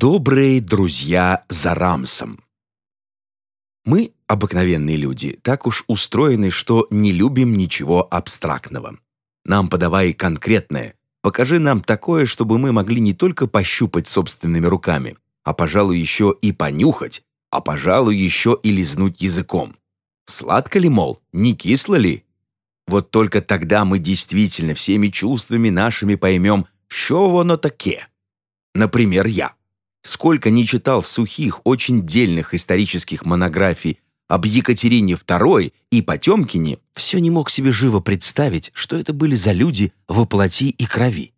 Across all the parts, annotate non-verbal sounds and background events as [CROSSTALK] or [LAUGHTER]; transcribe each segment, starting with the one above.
Добрые друзья за Рамсом. Мы, обыкновенные люди, так уж устроены, что не любим ничего абстрактного. Нам подавай конкретное. Покажи нам такое, чтобы мы могли не только пощупать собственными руками, а, пожалуй, еще и понюхать, а, пожалуй, еще и лизнуть языком. Сладко ли, мол, не кисло ли? Вот только тогда мы действительно всеми чувствами нашими поймем, что оно таке. Например, я. Сколько не читал сухих, очень дельных исторических монографий об Екатерине II и Потемкине, все не мог себе живо представить, что это были за люди во плоти и крови.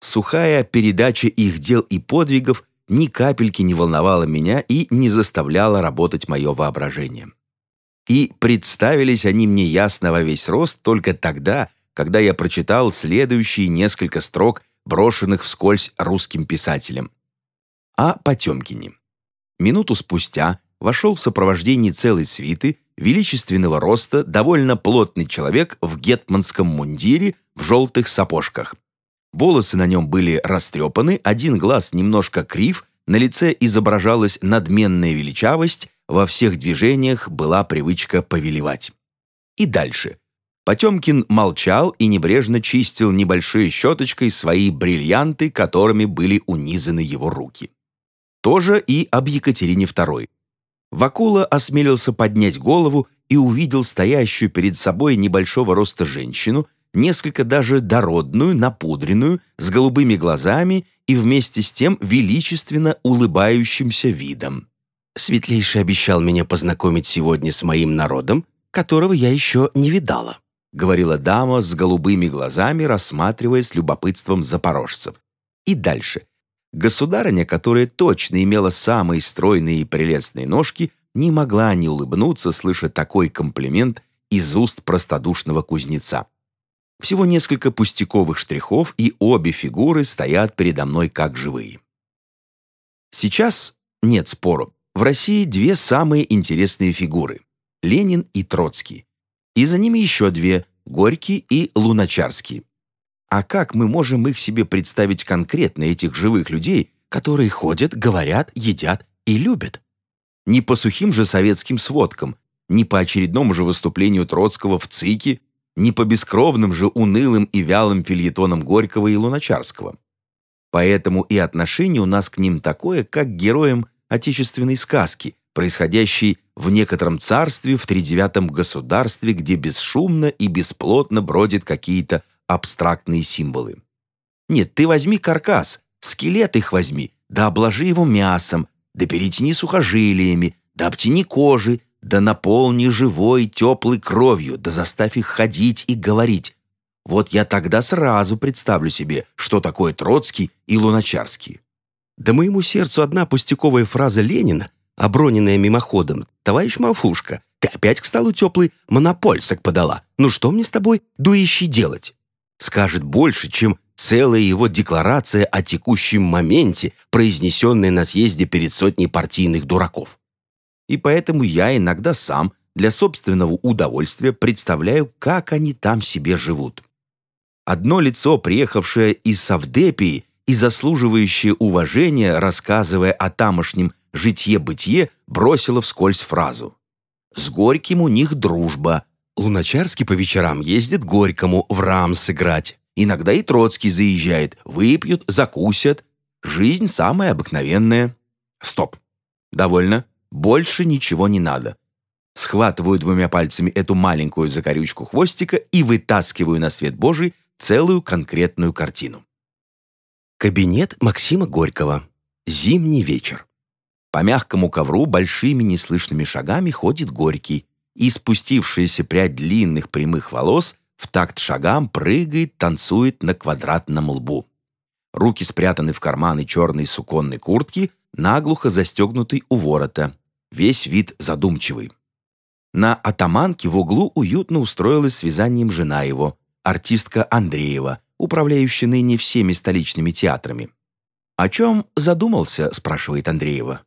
Сухая передача их дел и подвигов ни капельки не волновала меня и не заставляла работать мое воображение. И представились они мне ясно во весь рост только тогда, когда я прочитал следующие несколько строк, брошенных вскользь русским писателем о Потемкине. Минуту спустя вошел в сопровождении целой свиты величественного роста довольно плотный человек в гетманском мундире в желтых сапожках. Волосы на нем были растрепаны, один глаз немножко крив, на лице изображалась надменная величавость, во всех движениях была привычка повелевать. И дальше. Потемкин молчал и небрежно чистил небольшой щеточкой свои бриллианты, которыми были унизаны его руки. Тоже и об Екатерине II. Вакула осмелился поднять голову и увидел стоящую перед собой небольшого роста женщину, несколько даже дородную, напудренную, с голубыми глазами и вместе с тем величественно улыбающимся видом. «Светлейший обещал меня познакомить сегодня с моим народом, которого я еще не видала», говорила дама с голубыми глазами, рассматривая с любопытством запорожцев. И дальше. Государыня, которая точно имела самые стройные и прелестные ножки, не могла не улыбнуться, слыша такой комплимент из уст простодушного кузнеца. Всего несколько пустяковых штрихов, и обе фигуры стоят передо мной как живые. Сейчас, нет спору, в России две самые интересные фигуры – Ленин и Троцкий. И за ними еще две – Горький и Луначарский. А как мы можем их себе представить конкретно, этих живых людей, которые ходят, говорят, едят и любят? Не по сухим же советским сводкам, не по очередному же выступлению Троцкого в ЦИКе, не по бескровным же унылым и вялым фильетонам Горького и Луначарского. Поэтому и отношение у нас к ним такое, как к героям отечественной сказки, происходящей в некотором царстве в тридевятом государстве, где бесшумно и бесплотно бродят какие-то абстрактные символы. Нет, ты возьми каркас, скелет их возьми, да обложи его мясом, да перетяни сухожилиями, да обтяни кожи, да наполни живой, теплой кровью, да заставь их ходить и говорить. Вот я тогда сразу представлю себе, что такое Троцкий и Луначарский. Да моему сердцу одна пустяковая фраза Ленина, оброненная мимоходом, «Товарищ Мафушка, ты опять к столу теплый монопольсок подала. Ну что мне с тобой, дующий, делать?» Скажет больше, чем целая его декларация о текущем моменте, произнесенная на съезде перед сотней партийных дураков. И поэтому я иногда сам для собственного удовольствия представляю, как они там себе живут. Одно лицо, приехавшее из Савдепии и заслуживающее уважения, рассказывая о тамошнем житье-бытие, бросило вскользь фразу. «С Горьким у них дружба, Луначарский по вечерам ездит Горькому в рам сыграть. Иногда и Троцкий заезжает. Выпьют, закусят. Жизнь самая обыкновенная. Стоп. Довольно. Больше ничего не надо. Схватываю двумя пальцами эту маленькую закорючку хвостика и вытаскиваю на свет Божий целую конкретную картину. Кабинет Максима Горького. Зимний вечер. По мягкому ковру большими неслышными шагами ходит Горький и спустившаяся прядь длинных прямых волос в такт шагам прыгает, танцует на квадратном лбу. Руки спрятаны в карманы черной суконной куртки, наглухо застегнутой у ворота. Весь вид задумчивый. На атаманке в углу уютно устроилась с вязанием жена его, артистка Андреева, управляющая ныне всеми столичными театрами. «О чем задумался?» – спрашивает Андреева.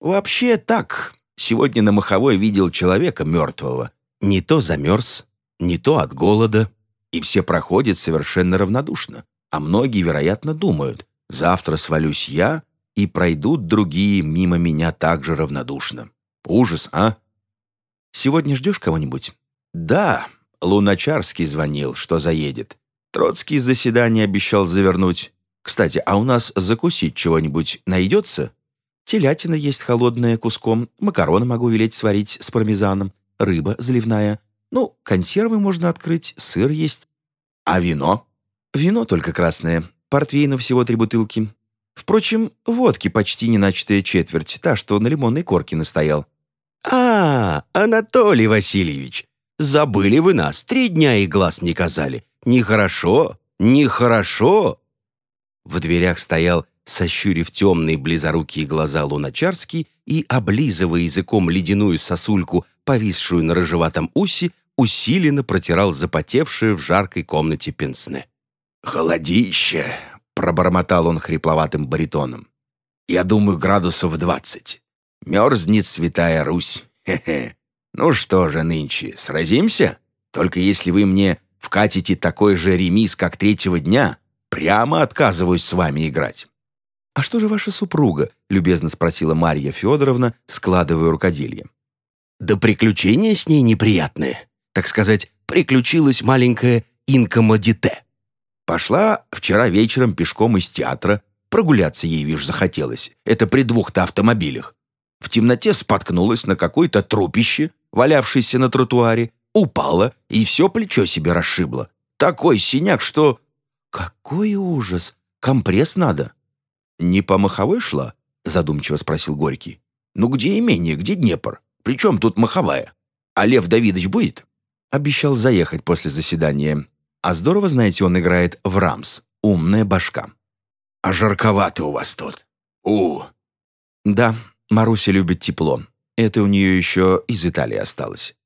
«Вообще так. Сегодня на Маховой видел человека мертвого. Не то замерз, не то от голода. И все проходят совершенно равнодушно. А многие, вероятно, думают, завтра свалюсь я, и пройдут другие мимо меня так же равнодушно. Ужас, а? Сегодня ждешь кого-нибудь? Да, Луначарский звонил, что заедет. Троцкий заседание обещал завернуть. Кстати, а у нас закусить чего-нибудь найдется? Телятина есть холодная куском, макароны могу велеть сварить с пармезаном, рыба заливная. Ну, консервы можно открыть, сыр есть. А вино? Вино только красное. Портвейну всего три бутылки. Впрочем, водки почти не начатая четверть, та, что на лимонной корке настоял. «А, Анатолий Васильевич, забыли вы нас, три дня и глаз не казали. Нехорошо, нехорошо!» В дверях стоял, сощурив темные близорукие глаза Луначарский и, облизывая языком ледяную сосульку, повисшую на рыжеватом усе, усиленно протирал запотевшее в жаркой комнате пенсне. «Холодище!» — пробормотал он хрипловатым баритоном. «Я думаю, градусов двадцать. Мерзнет святая Русь. Хе-хе. Ну что же нынче, сразимся? Только если вы мне вкатите такой же ремис, как третьего дня, прямо отказываюсь с вами играть». «А что же ваша супруга?» — любезно спросила Марья Федоровна, складывая рукоделье. «Да приключения с ней неприятные. Так сказать, приключилась маленькая инкомодите. Пошла вчера вечером пешком из театра, прогуляться ей, вишь, захотелось. Это при двух-то автомобилях. В темноте споткнулась на какое-то трупище, валявшееся на тротуаре, упала и все плечо себе расшибла. Такой синяк, что... Какой ужас! Компресс надо. Не по маховой шла? Задумчиво спросил Горький. Ну где имение, где Днепр? Причем тут маховая? А Лев Давидович будет? Обещал заехать после заседания. А здорово, знаете, он играет в рамс. Умная башка. А жарковато у вас тут. У. Да, Маруся любит тепло. Это у нее еще из Италии осталось.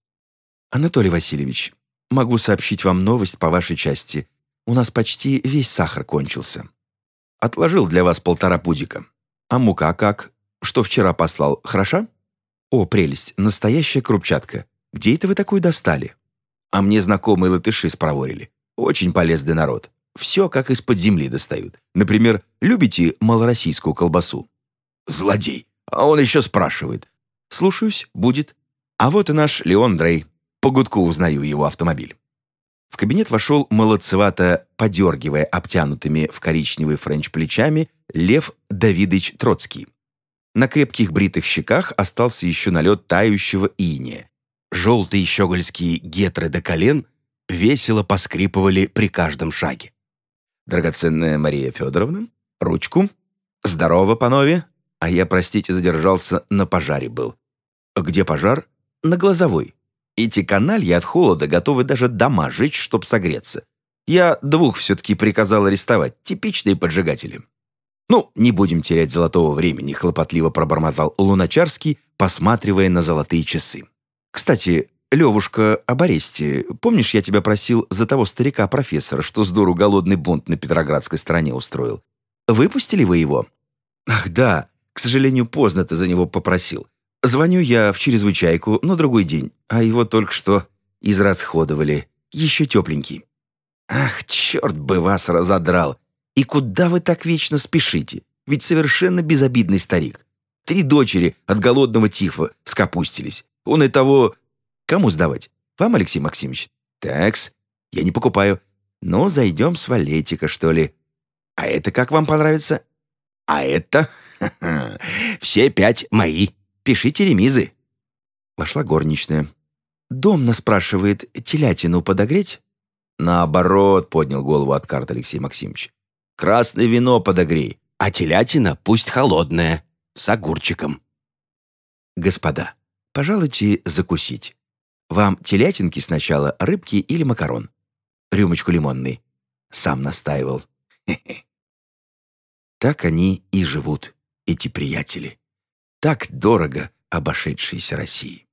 Анатолий Васильевич, могу сообщить вам новость по вашей части. У нас почти весь сахар кончился. Отложил для вас полтора пудика. А мука как? Что вчера послал, хороша? О, прелесть, настоящая крупчатка. Где это вы такую достали? А мне знакомые латыши спроворили. Очень полезный народ. Все как из-под земли достают. Например, любите малороссийскую колбасу? Злодей. А он еще спрашивает. Слушаюсь, будет. А вот и наш Леон Дрей. По гудку узнаю его автомобиль. В кабинет вошел молодцевато, подергивая обтянутыми в коричневый френч плечами, Лев Давидович Троцкий. На крепких бритых щеках остался еще налет тающего иния. Желтые щегольские гетры до колен весело поскрипывали при каждом шаге. «Драгоценная Мария Федоровна, ручку. Здорово, панове. А я, простите, задержался, на пожаре был. Где пожар? На глазовой. Эти каналья от холода готовы даже дома жечь, чтоб согреться. Я двух все-таки приказал арестовать, типичные поджигатели. «Ну, не будем терять золотого времени», — хлопотливо пробормотал Луначарский, посматривая на золотые часы. «Кстати, Левушка, об аресте. Помнишь, я тебя просил за того старика-профессора, что с дуру голодный бунт на Петроградской стороне устроил? Выпустили вы его? Ах, да. К сожалению, поздно ты за него попросил. Звоню я в чрезвычайку на другой день, а его только что израсходовали. Еще тепленький. Ах, черт бы вас разодрал. И куда вы так вечно спешите? Ведь совершенно безобидный старик. Три дочери от голодного тифа скопустились. Он и того Кому сдавать? Вам, Алексей Максимович? Такс, я не покупаю. Ну, зайдем с валетика, что ли. А это как вам понравится? А это? [LAUGHS] Все пять мои. Пишите ремизы. Вошла горничная. Домна спрашивает, телятину подогреть? Наоборот, поднял голову от карты Алексей Максимович. Красное вино подогрей, а телятина пусть холодная, с огурчиком. Господа, пожалуйте закусить. Вам телятинки сначала, рыбки или макарон? Рюмочку лимонной. Сам настаивал. Так они и живут, эти приятели. Так дорого обошедшиеся России.